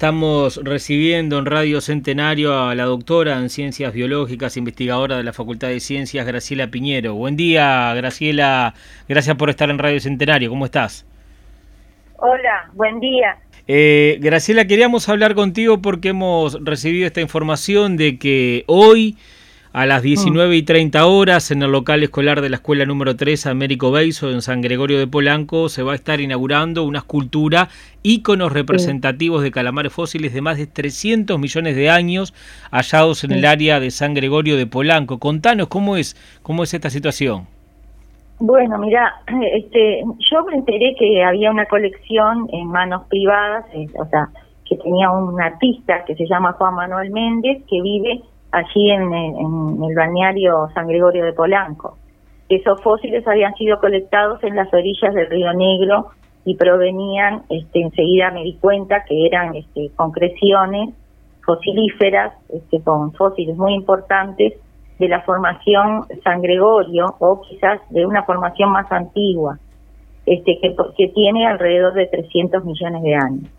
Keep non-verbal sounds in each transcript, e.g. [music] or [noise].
Estamos recibiendo en Radio Centenario a la doctora en Ciencias Biológicas, investigadora de la Facultad de Ciencias, Graciela Piñero. Buen día, Graciela. Gracias por estar en Radio Centenario. ¿Cómo estás? Hola, buen día. Eh, Graciela, queríamos hablar contigo porque hemos recibido esta información de que hoy a las 19 y 30 horas, en el local escolar de la escuela número 3, Américo Beiso, en San Gregorio de Polanco, se va a estar inaugurando una escultura, íconos representativos de calamares fósiles de más de 300 millones de años, hallados en el área de San Gregorio de Polanco. Contanos cómo es, cómo es esta situación. Bueno, mira, [clears throat] este, yo me enteré que había una colección en manos privadas, eh, o sea, que tenía un artista que se llama Juan Manuel Méndez, que vive allí en, el balneario San Gregorio de Polanco. Esos fósiles habían sido colectados en las orillas del río Negro y provenían, este, enseguida me di cuenta que eran este, concreciones fosilíferas, este, con fósiles muy importantes de la formación San Gregorio o quizás de una formación más antigua, este, que, que tiene alrededor de 300 millones de años.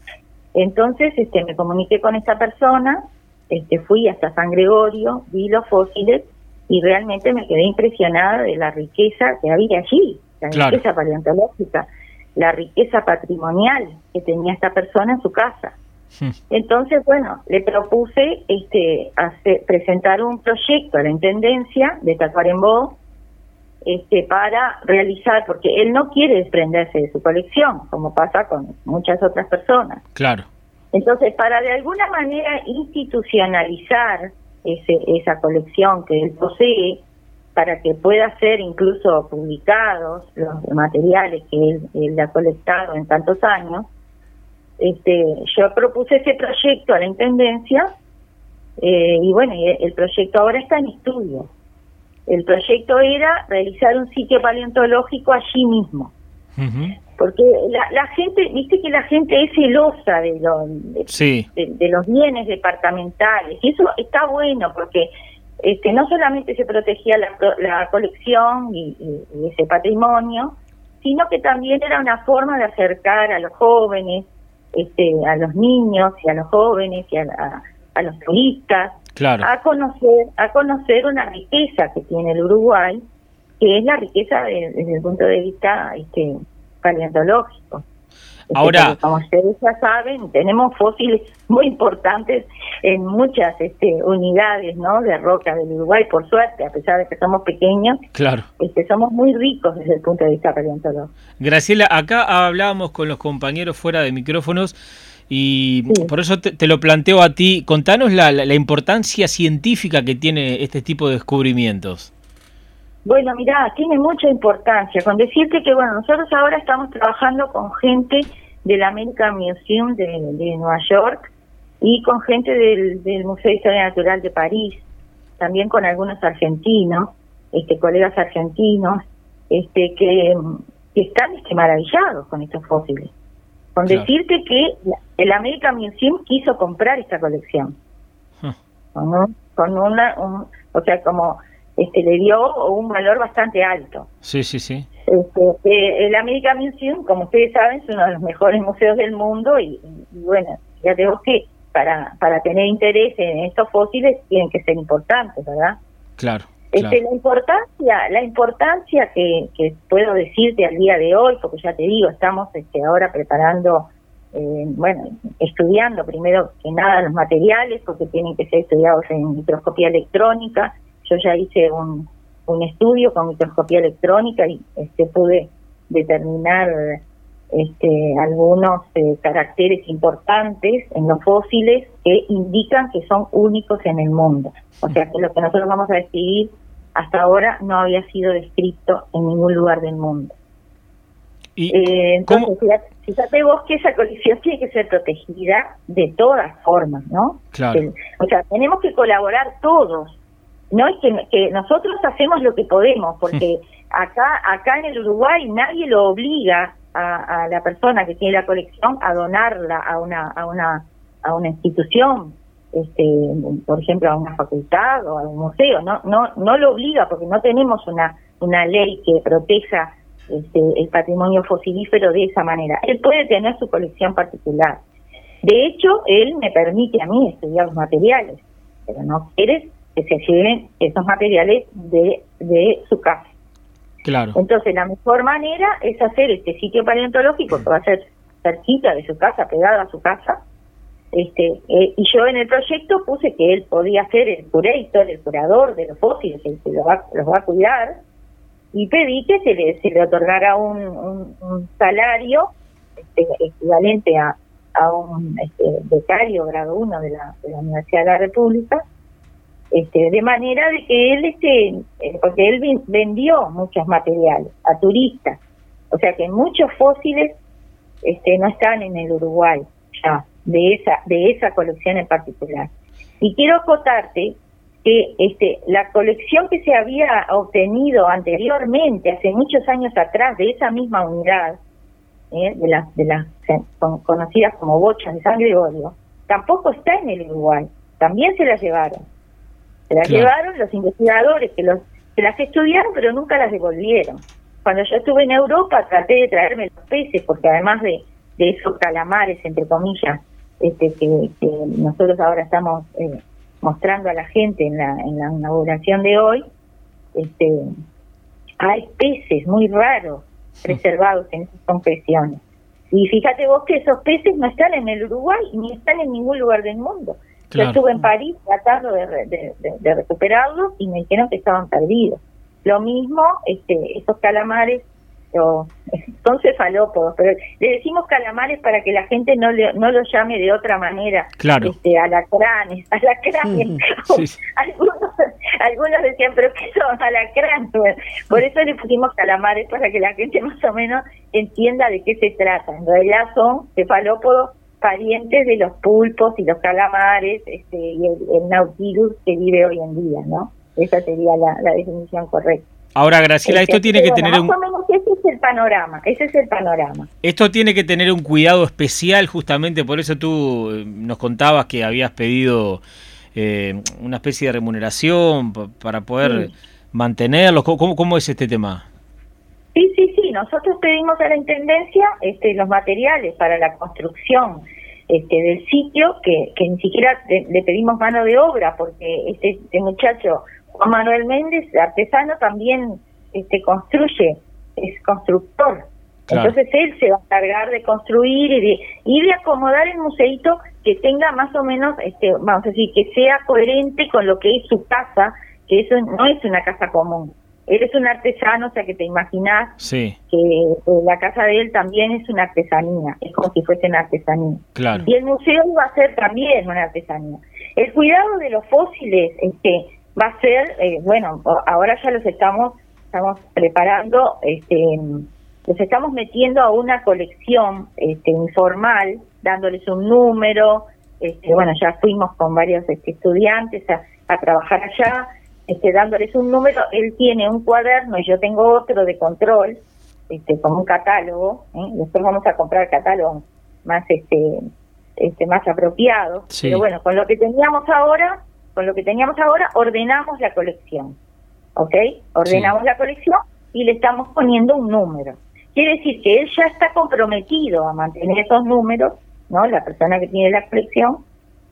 Entonces este, me comuniqué con esta persona este, fui hasta San Gregorio, vi los fósiles y realmente me quedé impresionada de la riqueza que había allí, la riqueza paleontológica, la riqueza patrimonial que tenía esta persona en su casa. Hmm. Entonces, bueno, le propuse este, hacer, presentar un proyecto a la Intendencia de Tacuarembó este, para realizar, porque él no quiere desprenderse de su colección, como pasa con muchas otras personas. Claro. Entonces, para de alguna manera institucionalizar ese, esa colección que él posee, para que pueda ser incluso publicados los materiales que él, ha colectado en tantos años, este, yo propuse ese proyecto a la Intendencia eh, y bueno, el proyecto ahora está en estudio. El proyecto era realizar un sitio paleontológico allí mismo porque la, gente, viste que la gente es celosa de, de, los bienes departamentales, y eso está bueno porque este, no solamente se protegía la, colección y, ese patrimonio, sino que también era una forma de acercar a los jóvenes, este, a los niños y a los jóvenes y a, los turistas a conocer a conocer una riqueza que tiene el Uruguay, que es la riqueza desde el punto de vista este, paleontológico. Ahora, como ustedes ya saben, tenemos fósiles muy importantes en muchas este, unidades ¿no? de roca del Uruguay, por suerte, a pesar de que somos pequeños, claro. este, somos muy ricos desde el punto de vista paleontológico. Graciela, acá hablábamos con los compañeros fuera de micrófonos y por eso te, lo planteo a ti. Contanos la, la importancia científica que tiene este tipo de descubrimientos. Bueno, mira, tiene mucha importancia. Con decirte que, bueno, nosotros ahora estamos trabajando con gente del American Museum de, Nueva York y con gente del, Museo de Historia Natural de París, también con algunos argentinos, este, colegas argentinos, este, que, están este, maravillados con estos fósiles. Con decirte que el American Museum quiso comprar esta colección. Con, con una, o sea, como este, le dio un valor bastante alto. Sí, sí, sí. Este, el American Museum, como ustedes saben, es uno de los mejores museos del mundo y, bueno, ya tengo que para, para tener interés en estos fósiles tienen que ser importantes, ¿verdad? Claro. Este, La importancia, la importancia que, que puedo decirte al día de hoy, porque ya te digo, estamos este, ahora preparando, eh, bueno, estudiando primero que nada los materiales, porque tienen que ser estudiados en microscopía electrónica, yo ya hice un, un estudio con microscopía electrónica y este, pude determinar este, algunos eh, caracteres importantes en los fósiles que indican que son únicos en el mundo. O sea que lo que nosotros vamos a describir hasta ahora no había sido descrito en ningún lugar del mundo. ¿Y eh, entonces, fíjate, vos que esa colección tiene que ser protegida de todas formas, ¿no? Claro. o sea, tenemos que colaborar todos no es que, nosotros hacemos lo que podemos porque acá acá en el Uruguay nadie lo obliga a, la persona que tiene la colección a donarla a una a una a una institución este por ejemplo a una facultad o a un museo. No no no lo obliga porque no tenemos una una ley que proteja este, el patrimonio fosilífero de esa manera. Él puede tener su colección particular. De hecho, él me permite a mí estudiar los materiales, pero no quiere que se lleven esos materiales de, de su casa. Claro. Entonces, la mejor manera es hacer este sitio paleontológico que va a ser cerquita de su casa, pegado a su casa. Este, eh, y yo en el proyecto puse que él podía ser el curator, el curador de los fósiles, el que los va, los va a cuidar, y pedí que se le, se le otorgara un, un, salario este, equivalente a, a un este, becario grado 1 de la, de la Universidad de la República, este, de manera de que él, este, eh, porque él vendió muchos materiales a turistas, o sea que muchos fósiles este, no están en el Uruguay ya de esa de esa colección en particular. Y quiero acotarte que este la colección que se había obtenido anteriormente, hace muchos años atrás, de esa misma unidad, eh, de las de las conocidas como bochas de San Gregorio, tampoco está en el Uruguay, también se las llevaron. Se las llevaron los investigadores que los que las estudiaron pero nunca las devolvieron. Cuando yo estuve en Europa traté de traerme los peces porque además de, de esos calamares entre comillas este que, nosotros ahora estamos eh, mostrando a la gente en la, en la inauguración de hoy, este hay peces muy raros preservados en esas confesiones. Y fíjate vos que esos peces no están en el Uruguay ni están en ningún lugar del mundo. Yo estuve en París tratando de, de, recuperarlos y me dijeron que estaban perdidos. Lo mismo, este, esos calamares o, [laughs] son cefalópodos, pero le decimos calamares para que la gente no le, no los llame de otra manera. Claro. Este, alacranes, [laughs] alacranes. algunos, algunos decían, pero ¿qué son alacranes? por eso le pusimos calamares para que la gente más o menos entienda de qué se trata. En realidad son cefalópodos parientes de los pulpos y los calamares este, y el, nautilus que vive hoy en día, ¿no? Esa sería la, definición correcta. Ahora, Graciela, esto este, tiene que tener un... ese es el panorama, ese es el panorama. Esto tiene que tener un cuidado especial, justamente por eso tú eh, nos contabas que habías pedido eh, una especie de remuneración para poder mantenerlos. ¿Cómo, ¿Cómo es este tema? Sí, sí, sí. Nosotros pedimos a la Intendencia este, los materiales para la construcción este, del sitio, que, que ni siquiera le pedimos mano de obra, porque este, este, muchacho, Juan Manuel Méndez, artesano, también este, construye, es constructor. Entonces él se va a encargar de construir y de, y de acomodar el museito que tenga más o menos, este, vamos a decir, que sea coherente con lo que es su casa, que eso no es una casa común. Él es un artesano, o sea que te imaginas que eh, la casa de él también es una artesanía, es como si fuese una artesanía. Y el museo va a ser también una artesanía. El cuidado de los fósiles este, va a ser, eh, bueno, ahora ya los estamos, estamos preparando, este, los estamos metiendo a una colección este, informal, dándoles un número, este, bueno, ya fuimos con varios este, estudiantes a, a trabajar allá, este, dándoles un número, él tiene un cuaderno y yo tengo otro de control, este, como un catálogo, ¿eh? después vamos a comprar catálogos más este, este más apropiados, pero bueno, con lo que teníamos ahora, con lo que teníamos ahora, ordenamos la colección, ¿ok? Ordenamos la colección y le estamos poniendo un número. Quiere decir que él ya está comprometido a mantener esos números, ¿no? La persona que tiene la colección.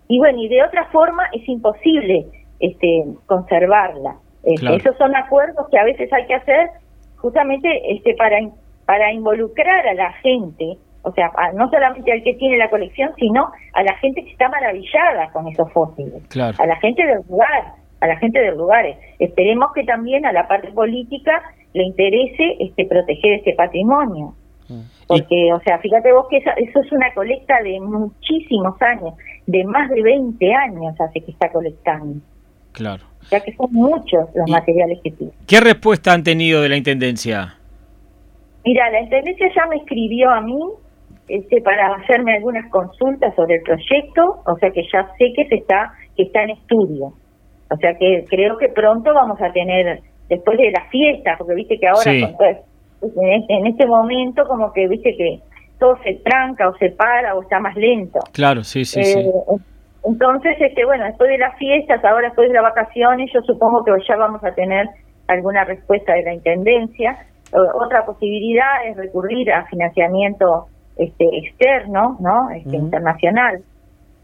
Y bueno, y de otra forma es imposible este, conservarla. Este, esos son acuerdos que a veces hay que hacer justamente este, para, para involucrar a la gente, o sea, no solamente al que tiene la colección, sino a la gente que está maravillada con esos fósiles, a la gente del lugar, a la gente del lugar. Esperemos que también a la parte política le interese este, proteger este patrimonio. Mm. Porque, o sea, fíjate vos que eso, eso, es una colecta de muchísimos años, de más de 20 años hace que está colectando. Claro. Ya que son muchos los materiales que tiene. ¿Qué respuesta han tenido de la Intendencia? Mira, la Intendencia ya me escribió a mí este, para hacerme algunas consultas sobre el proyecto, o sea que ya sé que se está que está en estudio. O sea que creo que pronto vamos a tener, después de las fiestas, porque viste que ahora en, este, momento como que viste que todo se tranca o se para o está más lento. Claro, sí, sí, sí. Entonces, este, bueno, después de las fiestas, ahora después de las vacaciones, yo supongo que ya vamos a tener alguna respuesta de la Intendencia. Otra posibilidad es recurrir a financiamiento este externo, ¿no? Este, internacional.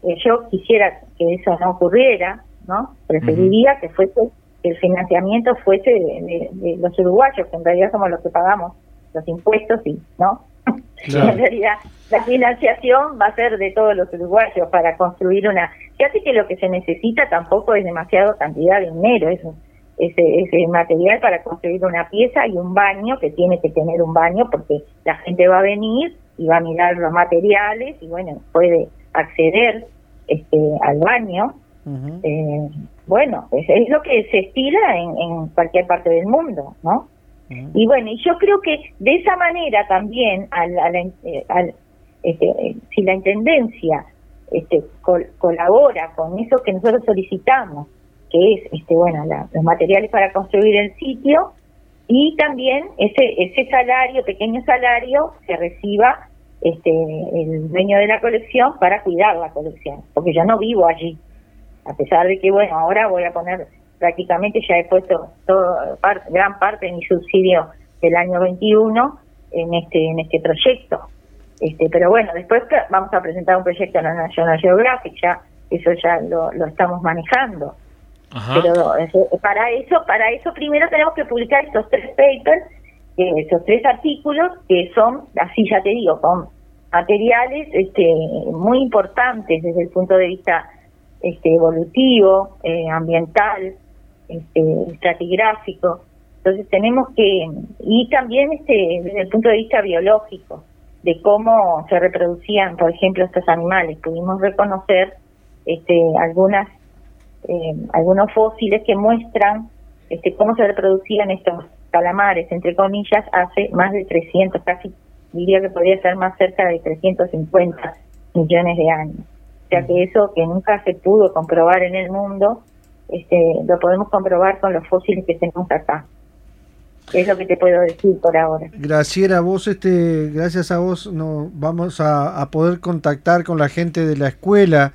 Eh, yo quisiera que eso no ocurriera, ¿no? Preferiría que fuese el financiamiento fuese de, los uruguayos, que en realidad somos los que pagamos los impuestos y, ¿no? [laughs] en realidad la financiación va a ser de todos los uruguayos para construir una... Fíjate que lo que se necesita tampoco es demasiado cantidad de dinero, es ese, ese material para construir una pieza y un baño que tiene que tener un baño porque la gente va a venir y va a mirar los materiales y bueno, puede acceder este, al baño. eh, bueno, es, es, lo que se estila en, en cualquier parte del mundo, ¿no? Y bueno, y yo creo que de esa manera también, al, al, eh, al este, si la Intendencia este, colabora con eso que nosotros solicitamos, que es este, bueno, los materiales para construir el sitio, y también ese, ese salario, pequeño salario, se reciba este, el dueño de la colección para cuidar la colección, porque yo no vivo allí, a pesar de que, bueno, ahora voy a poner prácticamente ya he puesto todo, gran parte de mi subsidio del año 21 en este en este proyecto. Este, pero bueno, después vamos a presentar un proyecto en la National Geographic, ya eso ya lo, lo estamos manejando. Pero eh, para eso, para eso primero tenemos que publicar estos tres papers, eh, esos tres artículos que son, así ya te digo, con materiales este, muy importantes desde el punto de vista este, evolutivo, eh, ambiental, este, estratigráfico. Entonces tenemos que, y también este, desde el punto de vista biológico, de cómo se reproducían, por ejemplo, estos animales. Pudimos reconocer este, algunas, eh, algunos fósiles que muestran este, cómo se reproducían estos calamares, entre comillas, hace más de 300, casi diría que podría ser más cerca de 350 millones de años. O sea que eso que nunca se pudo comprobar en el mundo, este, lo podemos comprobar con los fósiles que tenemos acá. Es lo que te puedo decir por ahora. Graciela, vos, este, gracias a vos, no, vamos a, poder contactar con la gente de la escuela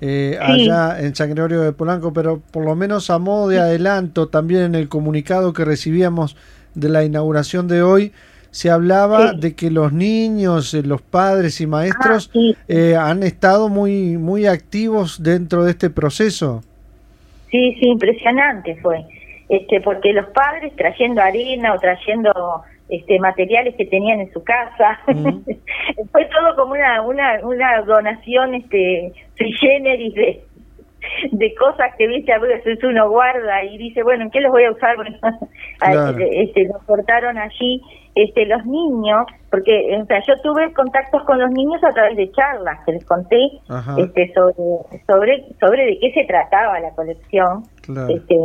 eh, allá en San Gregorio de Polanco, pero por lo menos a modo de adelanto, también en el comunicado que recibíamos de la inauguración de hoy, se hablaba de que los niños, eh, los padres y maestros ah, eh, han estado muy, muy activos dentro de este proceso. Sí, sí, impresionante fue. Este, porque los padres trayendo arena o trayendo este materiales que tenían en su casa [laughs] fue todo como una una una donación este sui generis de de cosas que viste a veces uno guarda y dice bueno en qué los voy a usar [laughs] bueno, [laughs] este los cortaron allí este los niños porque o sea yo tuve contactos con los niños a través de charlas que les conté este sobre sobre sobre de qué se trataba la colección. Este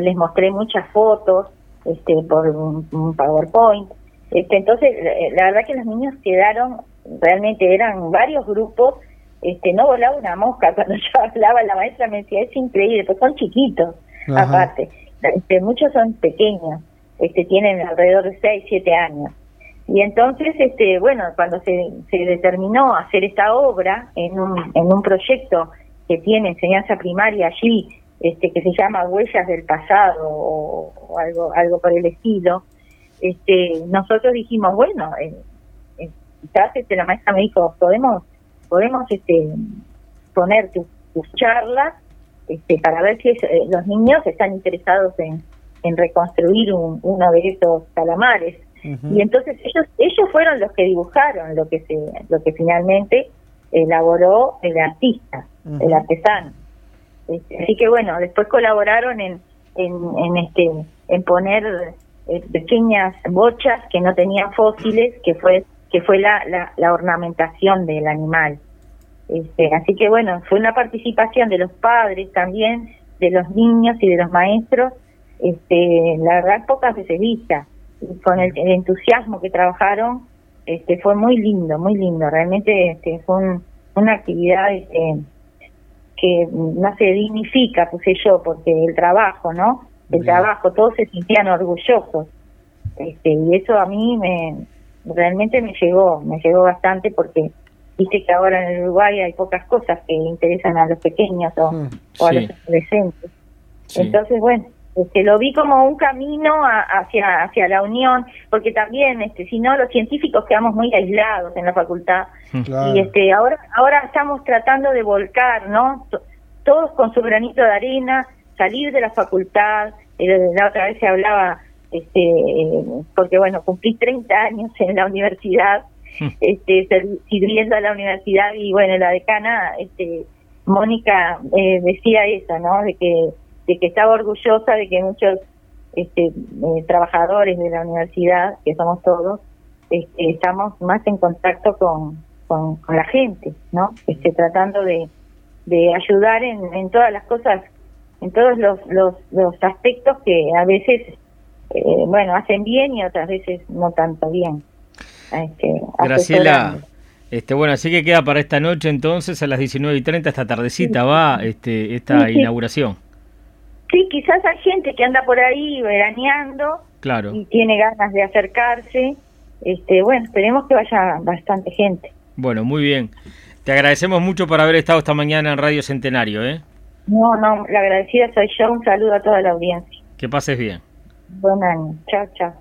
les mostré muchas fotos este por un, PowerPoint. Este entonces la verdad que los niños quedaron realmente eran varios grupos este no volaba una mosca. [laughs] Cuando yo hablaba la maestra me decía es increíble pues son chiquitos aparte. Este, muchos son pequeños este tienen alrededor de 6, 7 años. Y entonces este bueno cuando se, se determinó hacer esta obra en un, en un proyecto que tiene enseñanza primaria allí este que se llama Huellas del Pasado o, algo algo por el estilo, este nosotros dijimos, bueno, eh, eh, quizás este, la maestra me dijo, podemos podemos este poner tus, charlas este, para ver si eh, los niños están interesados en, en reconstruir uno de esos calamares. Y entonces ellos ellos fueron los que dibujaron lo que se lo que finalmente elaboró el artista, el artesano. Este, así que bueno, después colaboraron en, en, este en poner eh, pequeñas bochas que no tenían fósiles, que fue que fue la, la, ornamentación del animal. Este, así que bueno, fue una participación de los padres también, de los niños y de los maestros, este, la verdad pocas veces vista, y con el, entusiasmo que trabajaron, este, fue muy lindo, muy lindo, realmente este, fue una actividad este, que no se dignifica, puse yo, porque el trabajo, ¿no? El trabajo, todos se sentían orgullosos. Este, y eso a mí me realmente me llegó, me llegó bastante porque viste que ahora en el Uruguay hay pocas cosas que interesan a los pequeños o, mm, a los adolescentes. Entonces, bueno, Este, lo vi como un camino hacia hacia la unión, porque también, este, si no, los científicos quedamos muy aislados en la facultad y este, ahora ahora estamos tratando de volcar, ¿no? Todos con su granito de arena, salir de la facultad. Eh, la otra vez se hablaba, este, porque bueno, cumplí 30 años en la universidad, este, sirviendo a la universidad y bueno, la decana, este, Mónica eh, decía eso, ¿no? De que de que estaba orgullosa de que muchos este, eh, trabajadores de la universidad, que somos todos, este, estamos más en contacto con, con, la gente, ¿no? Este, tratando de, de ayudar en, en todas las cosas, en todos los, los, los aspectos que a veces, eh, bueno, hacen bien y otras veces no tanto bien. Este, Graciela, este, bueno, así que queda para esta noche entonces a las 19 y 30, esta tardecita va este, esta inauguración. Sí, quizás hay gente que anda por ahí veraneando claro. y tiene ganas de acercarse. Este, bueno, esperemos que vaya bastante gente. Bueno, muy bien. Te agradecemos mucho por haber estado esta mañana en Radio Centenario, ¿eh? No, no, la agradecida soy yo. Un saludo a toda la audiencia. Que pases bien. Buen año. Chao, chao.